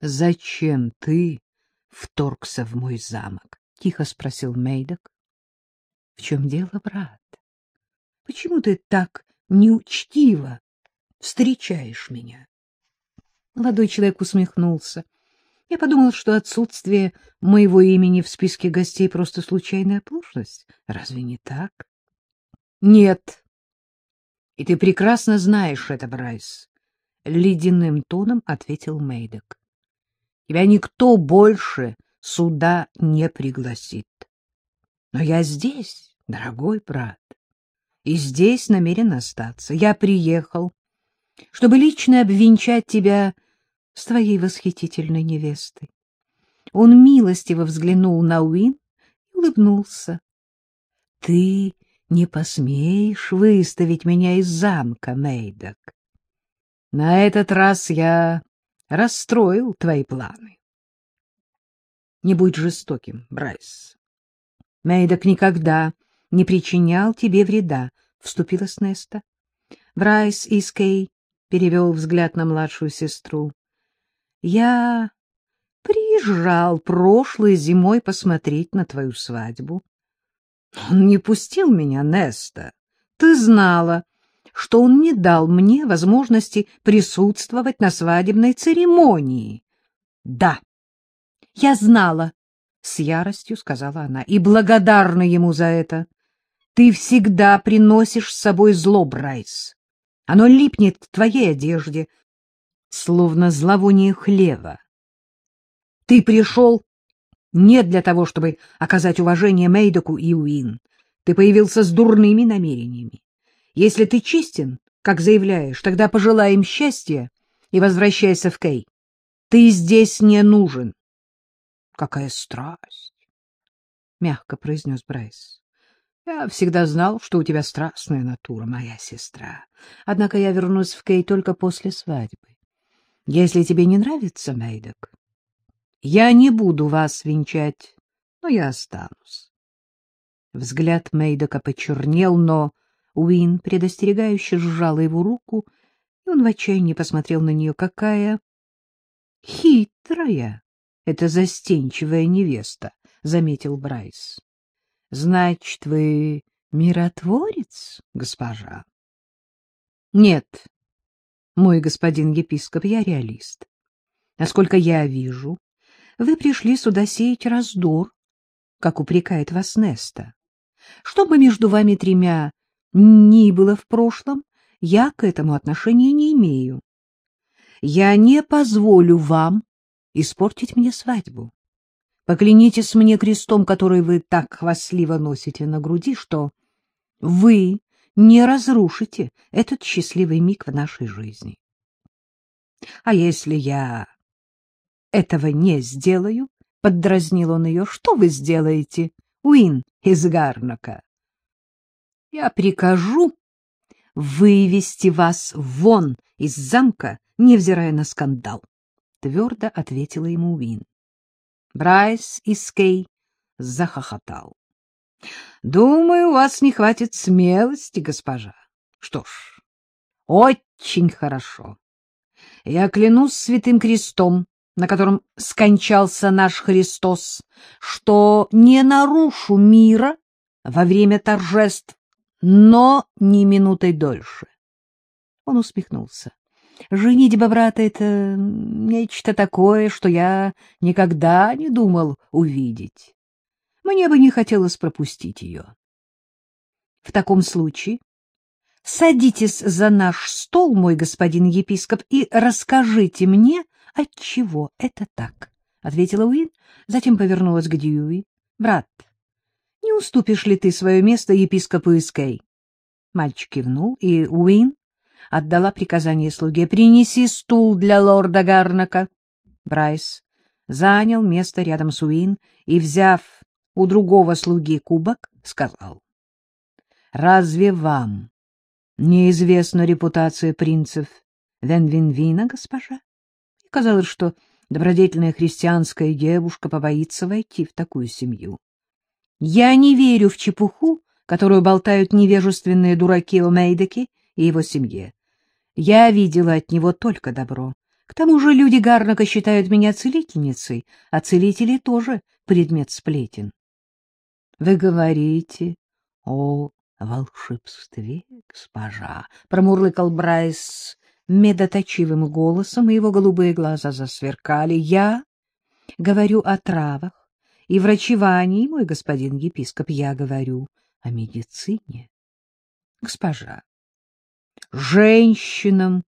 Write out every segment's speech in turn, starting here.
— Зачем ты вторгся в мой замок? — тихо спросил Мейдок. — В чем дело, брат? Почему ты так неучтиво встречаешь меня? Молодой человек усмехнулся. Я подумал, что отсутствие моего имени в списке гостей — просто случайная оплошность. Разве не так? — Нет. И ты прекрасно знаешь это, Брайс. — ледяным тоном ответил Мейдок. — Тебя никто больше сюда не пригласит. Но я здесь, дорогой брат, и здесь намерен остаться. Я приехал, чтобы лично обвенчать тебя с твоей восхитительной невестой. Он милостиво взглянул на Уин и улыбнулся. — Ты не посмеешь выставить меня из замка, Мейдок. На этот раз я расстроил твои планы. Не будь жестоким, Брайс. Мейдок никогда не причинял тебе вреда, — вступила Снеста. Брайс искоса перевел взгляд на младшую сестру. — Я приезжал прошлой зимой посмотреть на твою свадьбу. Он не пустил меня, Неста. Ты знала, что он не дал мне возможности присутствовать на свадебной церемонии. — Да, я знала, — с яростью сказала она, — и благодарна ему за это. Ты всегда приносишь с собой зло, Брайс. Оно липнет к твоей одежде, словно зловоние хлева. Ты пришел не для того, чтобы оказать уважение Мейдоку и Уин. Ты появился с дурными намерениями. Если ты честен, как заявляешь, тогда пожелай им счастья и возвращайся в Кей. Ты здесь не нужен. — Какая страсть! — мягко произнес Брайс. — Я всегда знал, что у тебя страстная натура, моя сестра. Однако я вернусь в Кей только после свадьбы. Если тебе не нравится, Мейдок, я не буду вас венчать, но я останусь. Взгляд Мейдока почернел, но Уин предостерегающе сжала его руку, и он в отчаянии посмотрел на нее. Какая хитрая эта застенчивая невеста, — заметил Брайс. — Значит, вы миротворец, госпожа? — Нет, мой господин епископ, я реалист. Насколько я вижу, вы пришли сюда сеять раздор, как упрекает вас Неста. Чтобы между вами тремя ни было в прошлом, я к этому отношения не имею. Я не позволю вам испортить мне свадьбу. Поклянитесь мне крестом, который вы так хвастливо носите на груди, что вы не разрушите этот счастливый миг в нашей жизни. А если я этого не сделаю, — поддразнил он ее, — что вы сделаете, Уин из Гарнака? Я прикажу вывести вас вон из замка, невзирая на скандал, — твердо ответила ему Уин. Брайс Искей захохотал. — Думаю, у вас не хватит смелости, госпожа. Что ж, очень хорошо. Я клянусь святым крестом, на котором скончался наш Христос, что не нарушу мира во время торжеств но не минутой дольше. Он усмехнулся. Женитьба брата — это нечто такое, что я никогда не думал увидеть. Мне бы не хотелось пропустить ее. В таком случае садитесь за наш стол, мой господин епископ, и расскажите мне, отчего это так, — ответила Уин, затем повернулась к Дьюи. — Брат, не уступишь ли ты свое место епископу Искей? Мальчик кивнул, и Уин отдала приказание слуге «Принеси стул для лорда Гарнака». Брайс занял место рядом с Уин и, взяв у другого слуги кубок, сказал «Разве вам неизвестна репутация принцев Венвинвина, госпожа?» И казалось, что добродетельная христианская девушка побоится войти в такую семью. Я не верю в чепуху, которую болтают невежественные дураки о Мейдеке и его семье. Я видела от него только добро, К тому же люди Гарнака считают меня целительницей, а целители тоже предмет сплетен. — Вы говорите о волшебстве, госпожа, — промурлыкал Брайс медоточивым голосом, и его голубые глаза засверкали. — Я говорю о травах и врачевании, мой господин епископ, я говорю о медицине. Госпожа, женщинам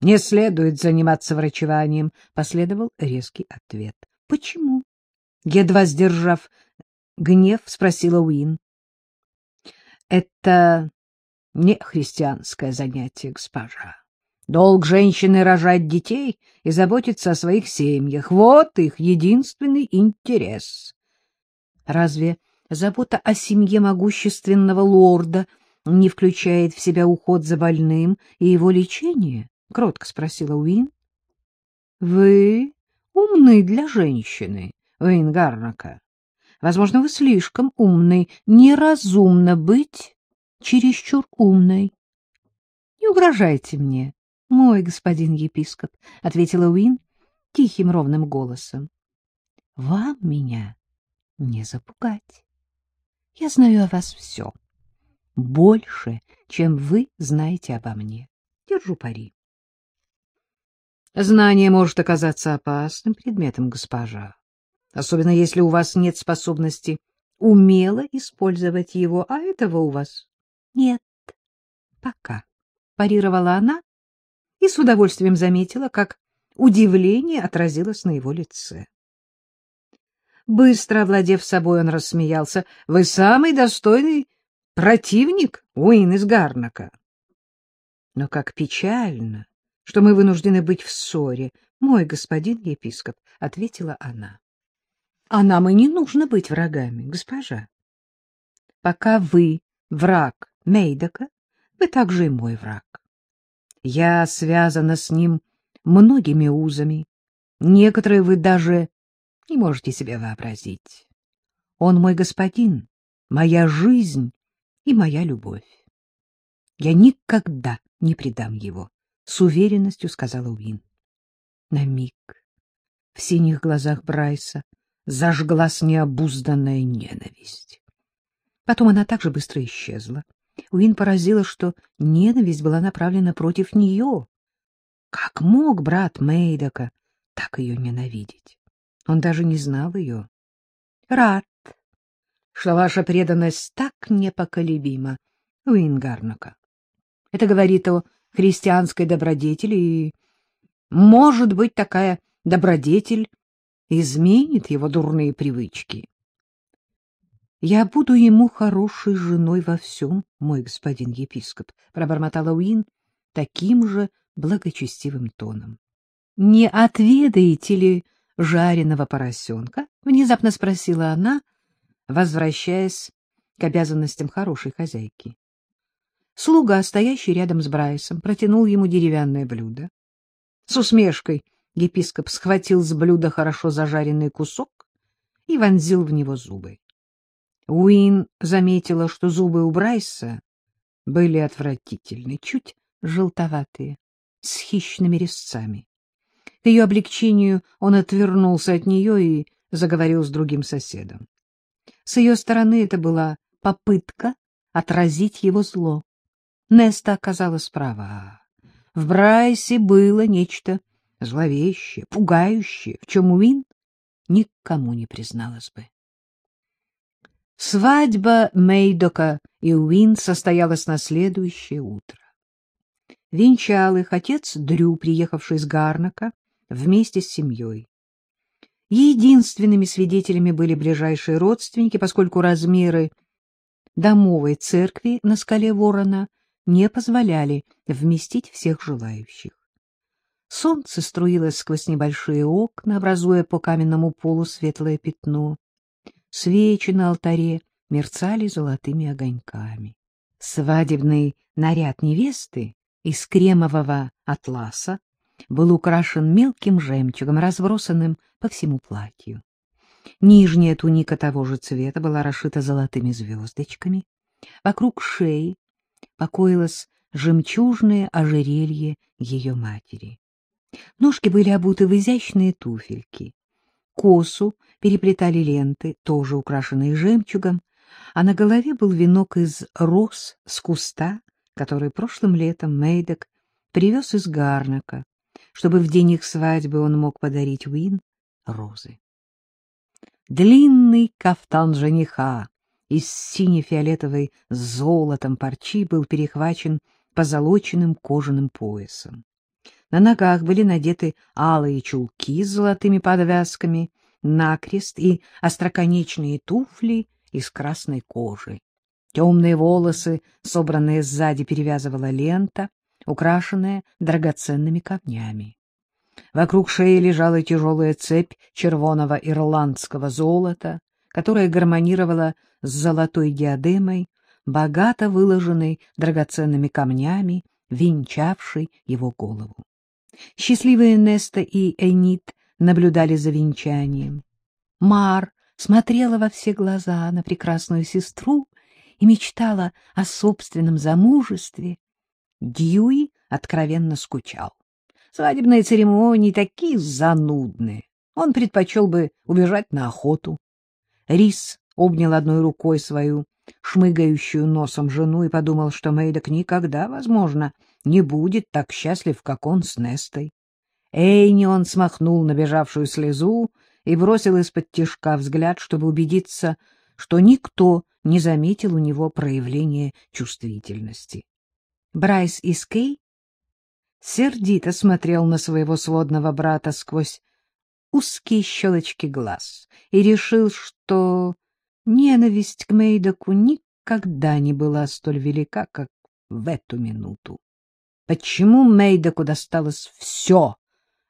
не следует заниматься врачеванием, последовал резкий ответ. Почему? Едва сдержав гнев, спросила Уин. Это не христианское занятие, госпожа. Долг женщины рожать детей и заботиться о своих семьях. Вот их единственный интерес. Разве забота о семье могущественного лорда не включает в себя уход за больным и его лечение? — кротко спросила Уин. — Вы умны для женщины, Уин Гарнака. Возможно, вы слишком умный. Неразумно быть чересчур умной. — Не угрожайте мне, — Мой господин епископ, — ответила Уин тихим ровным голосом. — Вам меня не запугать. Я знаю о вас все. Больше, чем вы знаете обо мне. Держу пари. Знание может оказаться опасным предметом, госпожа, особенно если у вас нет способности умело использовать его, а этого у вас нет. Пока, — парировала она, и с удовольствием заметила, как удивление отразилось на его лице. Быстро овладев собой, он рассмеялся. — Вы самый достойный противник, Уин из Гарнака. — Но как печально, что мы вынуждены быть в ссоре, мой господин епископ, — ответила она. — А нам и не нужно быть врагами, госпожа. Пока вы враг Мейдока, вы также и мой враг. Я связана с ним многими узами. Некоторые вы даже не можете себе вообразить. Он мой господин, моя жизнь и моя любовь. Я никогда не предам его, — с уверенностью сказала Уин. На миг в синих глазах Брайса зажглась необузданная ненависть. Потом она так же быстро исчезла. Уин поразила, что ненависть была направлена против нее. Как мог брат Мейдока так ее ненавидеть? Он даже не знал ее. — Рад, что ваша преданность так непоколебима, Уин Гарнака. Это говорит о христианской добродетели, и, может быть, такая добродетель изменит его дурные привычки. Я буду ему хорошей женой во всем, мой господин епископ, — пробормотала Уин таким же благочестивым тоном. — Не отведаете ли жареного поросенка? — внезапно спросила она, возвращаясь к обязанностям хорошей хозяйки. Слуга, стоящий рядом с Брайсом, протянул ему деревянное блюдо. С усмешкой епископ схватил с блюда хорошо зажаренный кусок и вонзил в него зубы. Уин заметила, что зубы у Брайса были отвратительны, чуть желтоватые, с хищными резцами. К ее облегчению он отвернулся от нее и заговорил с другим соседом. С ее стороны это была попытка отразить его зло. Неста оказалась права. В Брайсе было нечто зловещее, пугающее, в чем Уин никому не призналась бы. Свадьба Мейдока и Уин состоялась на следующее утро. Венчал их отец Дрю, приехавший из Гарнака, вместе с семьей. Единственными свидетелями были ближайшие родственники, поскольку размеры домовой церкви на скале Ворона не позволяли вместить всех желающих. Солнце струилось сквозь небольшие окна, образуя по каменному полу светлое пятно. Свечи на алтаре мерцали золотыми огоньками. Свадебный наряд невесты из кремового атласа был украшен мелким жемчугом, разбросанным по всему платью. Нижняя туника того же цвета была расшита золотыми звездочками. Вокруг шеи покоилось жемчужное ожерелье ее матери. Ножки были обуты в изящные туфельки. Косу переплетали ленты, тоже украшенные жемчугом, а на голове был венок из роз с куста, который прошлым летом Мейдок привез из Гарнака, чтобы в день их свадьбы он мог подарить Уин розы. Длинный кафтан жениха из сине-фиолетовой с золотом парчи был перехвачен позолоченным кожаным поясом. На ногах были надеты алые чулки с золотыми подвязками, накрест и остроконечные туфли из красной кожи. Темные волосы, собранные сзади, перевязывала лента, украшенная драгоценными камнями. Вокруг шеи лежала тяжелая цепь червоного ирландского золота, которая гармонировала с золотой диадемой, богато выложенной драгоценными камнями, венчавшей его голову. Счастливые Неста и Энит наблюдали за венчанием. Мар смотрела во все глаза на прекрасную сестру и мечтала о собственном замужестве. Дьюи откровенно скучал. Свадебные церемонии такие занудные. Он предпочел бы убежать на охоту. Рис обнял одной рукой свою шмыгающую носом жену и подумал, что Мэйдок никогда, возможно, не будет так счастлив, как он с Нестой. Эйни он смахнул набежавшую слезу и бросил из-под тишка взгляд, чтобы убедиться, что никто не заметил у него проявления чувствительности. Брайс и Скей сердито смотрел на своего сводного брата сквозь узкие щелочки глаз и решил, что ненависть к Мейдоку никогда не была столь велика, как в эту минуту. Почему Мейдоку досталось все,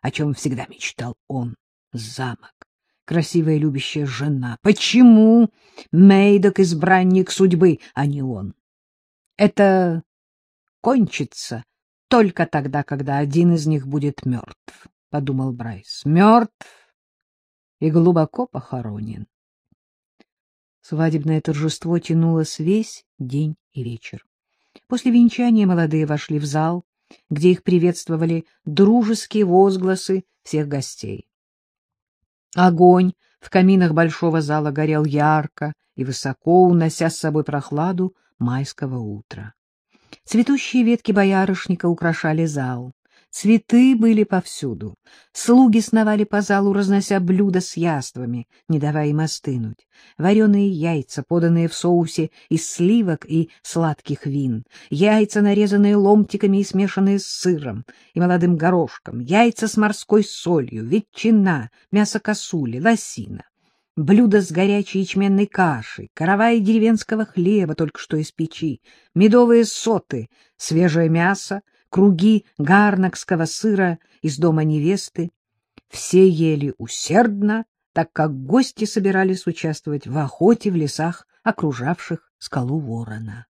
о чем всегда мечтал он? Замок, красивая любящая жена. Почему Мейдок избранник судьбы, а не он? Это кончится только тогда, когда один из них будет мертв, — подумал Брайс. Мертв и глубоко похоронен. Свадебное торжество тянулось весь день и вечер. После венчания молодые вошли в зал, где их приветствовали дружеские возгласы всех гостей. Огонь в каминах большого зала горел ярко и высоко, унося с собой прохладу майского утра. Цветущие ветки боярышника украшали зал. Цветы были повсюду. Слуги сновали по залу, разнося блюда с яствами, не давая им остынуть. Вареные яйца, поданные в соусе из сливок и сладких вин, яйца, нарезанные ломтиками и смешанные с сыром и молодым горошком, яйца с морской солью, ветчина, мясо косули, лосина блюдо с горячей ячменной кашей, каравай деревенского хлеба только что из печи, медовые соты, свежее мясо, круги гарнакского сыра из дома невесты. Все ели усердно, так как гости собирались участвовать в охоте в лесах, окружавших скалу ворона.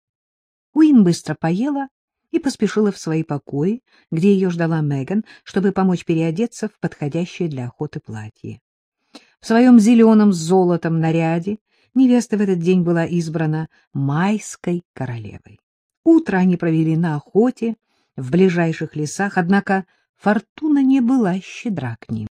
Уин быстро поела и поспешила в свои покои, где ее ждала Меган, чтобы помочь переодеться в подходящее для охоты платье. В своем зеленом с золотом наряде невеста в этот день была избрана майской королевой. Утро они провели на охоте в ближайших лесах, однако фортуна не была щедра к ним.